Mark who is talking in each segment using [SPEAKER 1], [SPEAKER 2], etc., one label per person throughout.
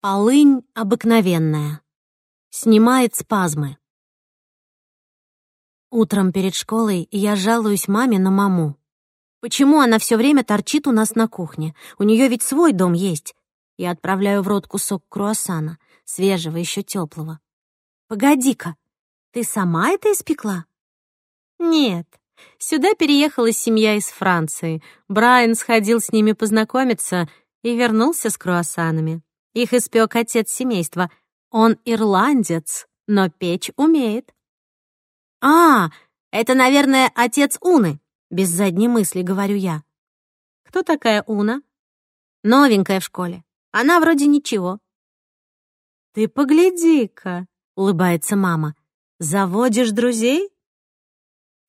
[SPEAKER 1] Полынь обыкновенная. Снимает спазмы. Утром перед школой я жалуюсь маме на маму. Почему она все время торчит у нас на кухне? У нее ведь свой дом есть. Я отправляю в рот кусок круассана, свежего, еще теплого. Погоди-ка, ты сама это испекла? Нет. Сюда переехала семья из Франции. Брайан сходил с ними познакомиться и вернулся с круассанами. Их испек отец семейства. Он ирландец, но печь умеет. «А, это, наверное, отец Уны», — без задней мысли говорю я. «Кто такая Уна?» «Новенькая в школе. Она вроде ничего». «Ты погляди-ка», — улыбается мама. «Заводишь друзей?»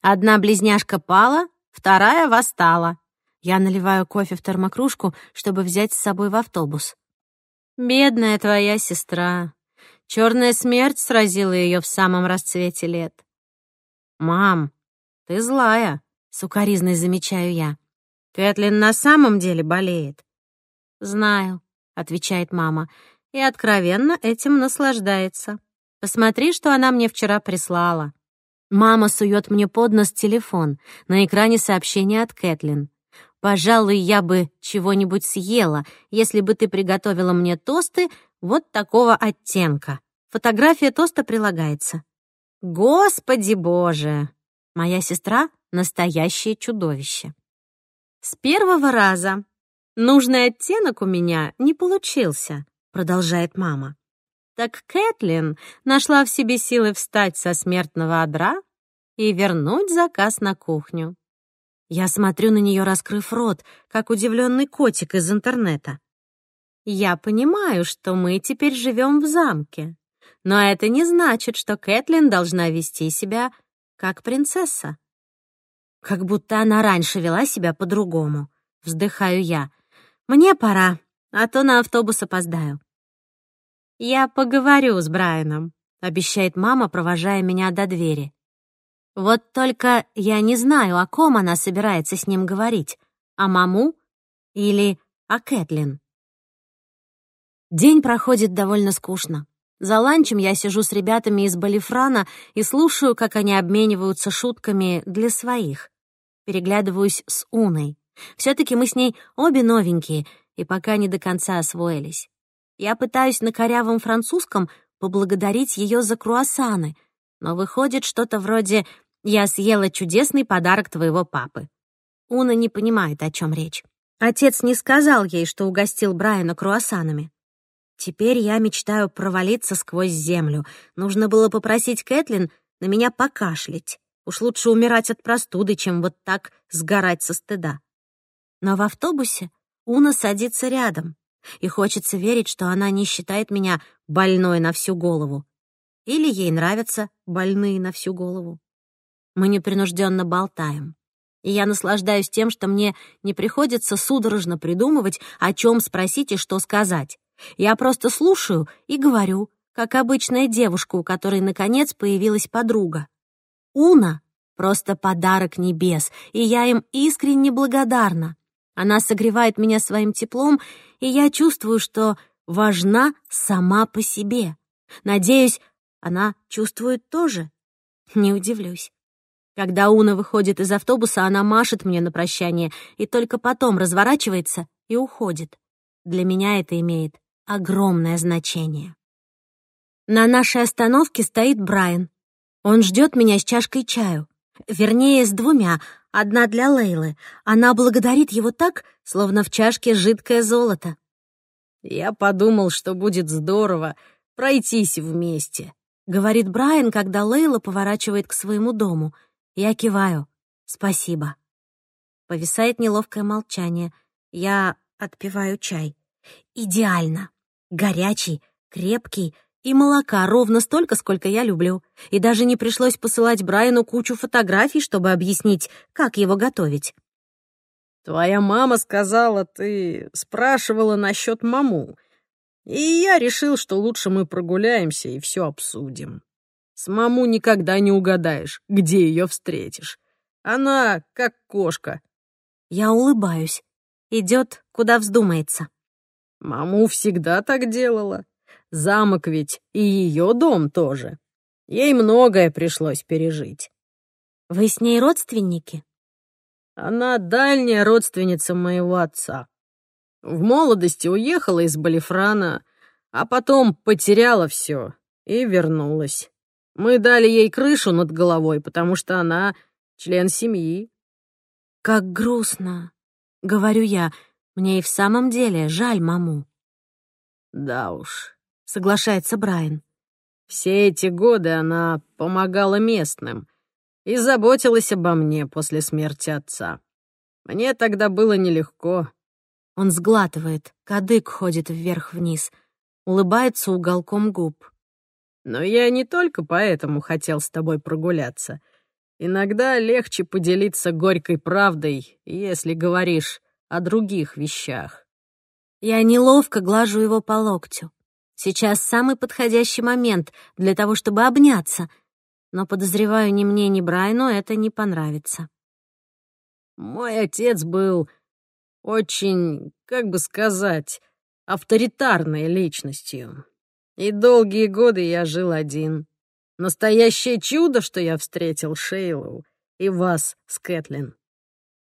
[SPEAKER 1] Одна близняшка пала, вторая восстала. Я наливаю кофе в термокружку, чтобы взять с собой в автобус. Бедная твоя сестра. Черная смерть сразила ее в самом расцвете лет. Мам, ты злая, сукаризной замечаю я. Кэтлин на самом деле болеет. Знаю, отвечает мама, и откровенно этим наслаждается. Посмотри, что она мне вчера прислала. Мама сует мне под нос телефон. На экране сообщение от Кэтлин. Пожалуй, я бы чего-нибудь съела, если бы ты приготовила мне тосты вот такого оттенка. Фотография тоста прилагается. Господи боже! Моя сестра — настоящее чудовище. С первого раза нужный оттенок у меня не получился, продолжает мама. Так Кэтлин нашла в себе силы встать со смертного одра и вернуть заказ на кухню. Я смотрю на нее, раскрыв рот, как удивленный котик из интернета. Я понимаю, что мы теперь живем в замке, но это не значит, что Кэтлин должна вести себя как принцесса. Как будто она раньше вела себя по-другому. Вздыхаю я. Мне пора, а то на автобус опоздаю. Я поговорю с Брайаном, обещает мама, провожая меня до двери. Вот только я не знаю, о ком она собирается с ним говорить, о маму или о Кэтлин. День проходит довольно скучно. За ланчем я сижу с ребятами из Балифрана и слушаю, как они обмениваются шутками для своих. Переглядываюсь с Уной. все таки мы с ней обе новенькие и пока не до конца освоились. Я пытаюсь на корявом французском поблагодарить ее за круассаны, но выходит что-то вроде я съела чудесный подарок твоего папы». Уна не понимает, о чем речь. Отец не сказал ей, что угостил Брайана круассанами. Теперь я мечтаю провалиться сквозь землю. Нужно было попросить Кэтлин на меня покашлять. Уж лучше умирать от простуды, чем вот так сгорать со стыда. Но в автобусе Уна садится рядом, и хочется верить, что она не считает меня больной на всю голову. Или ей нравятся больные на всю голову. Мы непринужденно болтаем. И я наслаждаюсь тем, что мне не приходится судорожно придумывать, о чем спросить и что сказать. Я просто слушаю и говорю, как обычная девушка, у которой, наконец, появилась подруга. Уна — просто подарок небес, и я им искренне благодарна. Она согревает меня своим теплом, и я чувствую, что важна сама по себе. Надеюсь, она чувствует тоже. Не удивлюсь. Когда Уна выходит из автобуса, она машет мне на прощание и только потом разворачивается и уходит. Для меня это имеет огромное значение. На нашей остановке стоит Брайан. Он ждет меня с чашкой чаю. Вернее, с двумя. Одна для Лейлы. Она благодарит его так, словно в чашке жидкое золото. «Я подумал, что будет здорово пройтись вместе», — говорит Брайан, когда Лейла поворачивает к своему дому — я киваю. Спасибо. Повисает неловкое молчание. Я отпиваю чай. Идеально. Горячий, крепкий и молока ровно столько, сколько я люблю. И даже не пришлось посылать Брайану кучу фотографий, чтобы объяснить, как его готовить.
[SPEAKER 2] «Твоя мама сказала, ты спрашивала насчет маму. И я решил, что лучше мы прогуляемся и все обсудим», Самому никогда не угадаешь, где ее встретишь. Она как кошка.
[SPEAKER 1] Я улыбаюсь. Идет, куда вздумается.
[SPEAKER 2] Маму всегда так делала. Замок ведь и ее дом тоже. Ей многое пришлось пережить.
[SPEAKER 1] Вы с ней родственники?
[SPEAKER 2] Она дальняя родственница моего отца. В молодости уехала из Балифрана, а потом потеряла все и вернулась. Мы дали ей крышу над головой, потому что она член семьи.
[SPEAKER 1] Как грустно, говорю я. Мне и в самом деле жаль маму.
[SPEAKER 2] Да уж,
[SPEAKER 1] соглашается Брайан.
[SPEAKER 2] Все эти годы она помогала местным и заботилась обо мне после смерти отца. Мне тогда было нелегко.
[SPEAKER 1] Он сглатывает, кадык ходит вверх-вниз, улыбается уголком губ.
[SPEAKER 2] Но я не только поэтому хотел с тобой прогуляться. Иногда легче поделиться горькой правдой, если говоришь о других вещах.
[SPEAKER 1] Я неловко глажу его по локтю. Сейчас самый подходящий момент для того, чтобы обняться. Но, подозреваю, ни мне, ни Брайну это не понравится.
[SPEAKER 2] Мой отец был очень, как бы сказать, авторитарной личностью. И долгие годы я жил один. Настоящее чудо, что я встретил Шейлоу и вас с Кэтлин.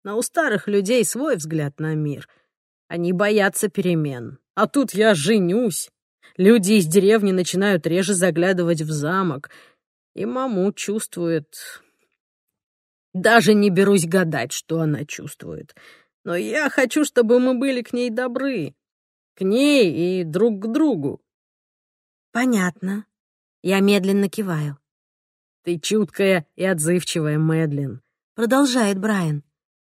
[SPEAKER 2] Но у старых людей свой взгляд на мир. Они боятся перемен. А тут я женюсь. Люди из деревни начинают реже заглядывать в замок. И маму чувствует... Даже не берусь гадать, что она чувствует. Но я хочу, чтобы мы были к ней добры. К ней и друг к другу.
[SPEAKER 1] «Понятно». Я медленно киваю.
[SPEAKER 2] «Ты чуткая и отзывчивая, Мэдлин», — продолжает Брайан.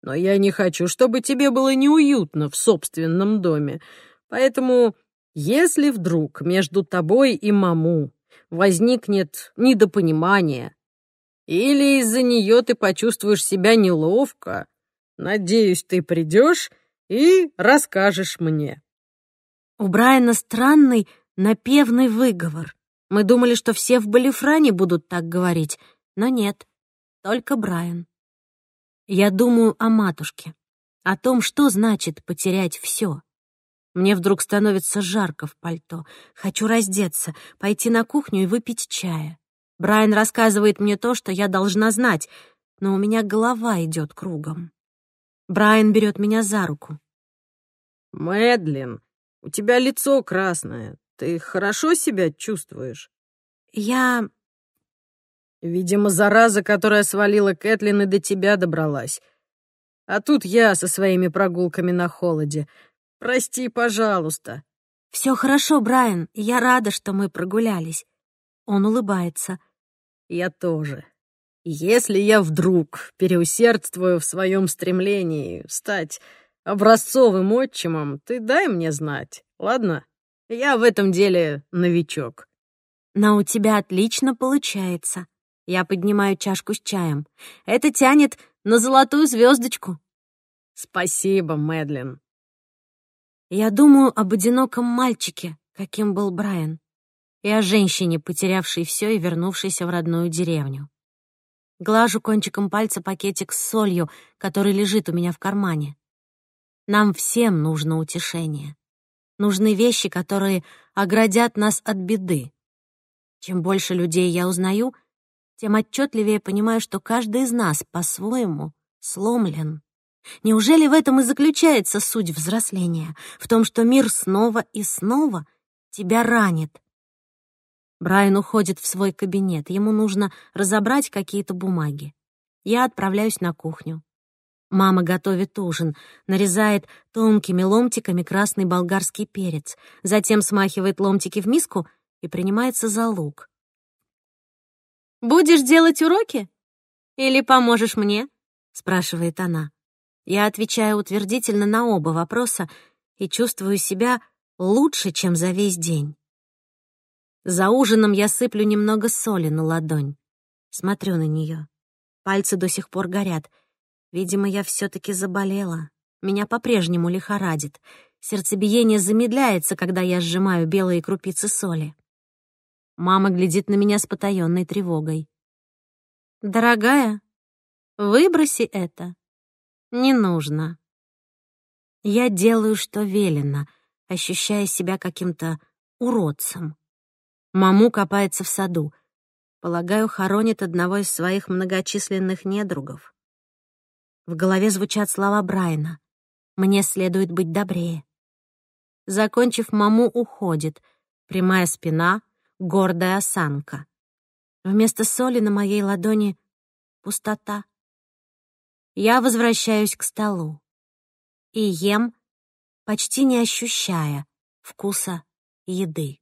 [SPEAKER 2] «Но я не хочу, чтобы тебе было неуютно в собственном доме. Поэтому, если вдруг между тобой и маму возникнет недопонимание, или из-за нее ты почувствуешь себя неловко, надеюсь, ты придешь и расскажешь мне».
[SPEAKER 1] У Брайана странный, напевный выговор. Мы думали, что все в Балифране будут так говорить, но нет, только Брайан. Я думаю о матушке, о том, что значит потерять все. Мне вдруг становится жарко в пальто. Хочу раздеться, пойти на кухню и выпить чая. Брайан рассказывает мне то, что я должна знать, но у меня голова идет кругом. Брайан берет меня за руку.
[SPEAKER 2] «Мэдлин, у тебя лицо красное. Ты хорошо себя чувствуешь?»
[SPEAKER 1] «Я...»
[SPEAKER 2] «Видимо, зараза, которая свалила Кэтлин и до тебя добралась. А тут я со своими прогулками на холоде. Прости, пожалуйста».
[SPEAKER 1] «Все хорошо, Брайан. Я рада, что мы прогулялись». Он улыбается.
[SPEAKER 2] «Я тоже. Если я вдруг переусердствую в своем стремлении стать образцовым отчимом, ты дай мне знать, ладно?» Я в этом деле новичок».
[SPEAKER 1] «Но у тебя отлично получается». Я поднимаю чашку с чаем. «Это тянет на золотую звездочку.
[SPEAKER 2] «Спасибо, Мэдлин».
[SPEAKER 1] Я думаю об одиноком мальчике, каким был Брайан, и о женщине, потерявшей все и вернувшейся в родную деревню. Глажу кончиком пальца пакетик с солью, который лежит у меня в кармане. Нам всем нужно утешение нужны вещи, которые оградят нас от беды. Чем больше людей я узнаю, тем отчетливее понимаю, что каждый из нас по-своему сломлен. Неужели в этом и заключается суть взросления? В том, что мир снова и снова тебя ранит? Брайан уходит в свой кабинет. Ему нужно разобрать какие-то бумаги. Я отправляюсь на кухню. Мама готовит ужин, нарезает тонкими ломтиками красный болгарский перец, затем смахивает ломтики в миску и принимается за лук. «Будешь делать уроки? Или поможешь мне?» — спрашивает она. Я отвечаю утвердительно на оба вопроса и чувствую себя лучше, чем за весь день. За ужином я сыплю немного соли на ладонь. Смотрю на нее. Пальцы до сих пор горят — Видимо, я все-таки заболела. Меня по-прежнему лихорадит. Сердцебиение замедляется, когда я сжимаю белые крупицы соли. Мама глядит на меня с потаённой тревогой. «Дорогая, выброси это. Не нужно». Я делаю, что велено, ощущая себя каким-то уродцем. Маму копается в саду. Полагаю, хоронит одного из своих многочисленных недругов. В голове звучат слова Брайана. «Мне следует быть добрее». Закончив, маму уходит. Прямая спина, гордая осанка. Вместо соли на моей ладони — пустота. Я возвращаюсь к столу и ем, почти не ощущая вкуса еды.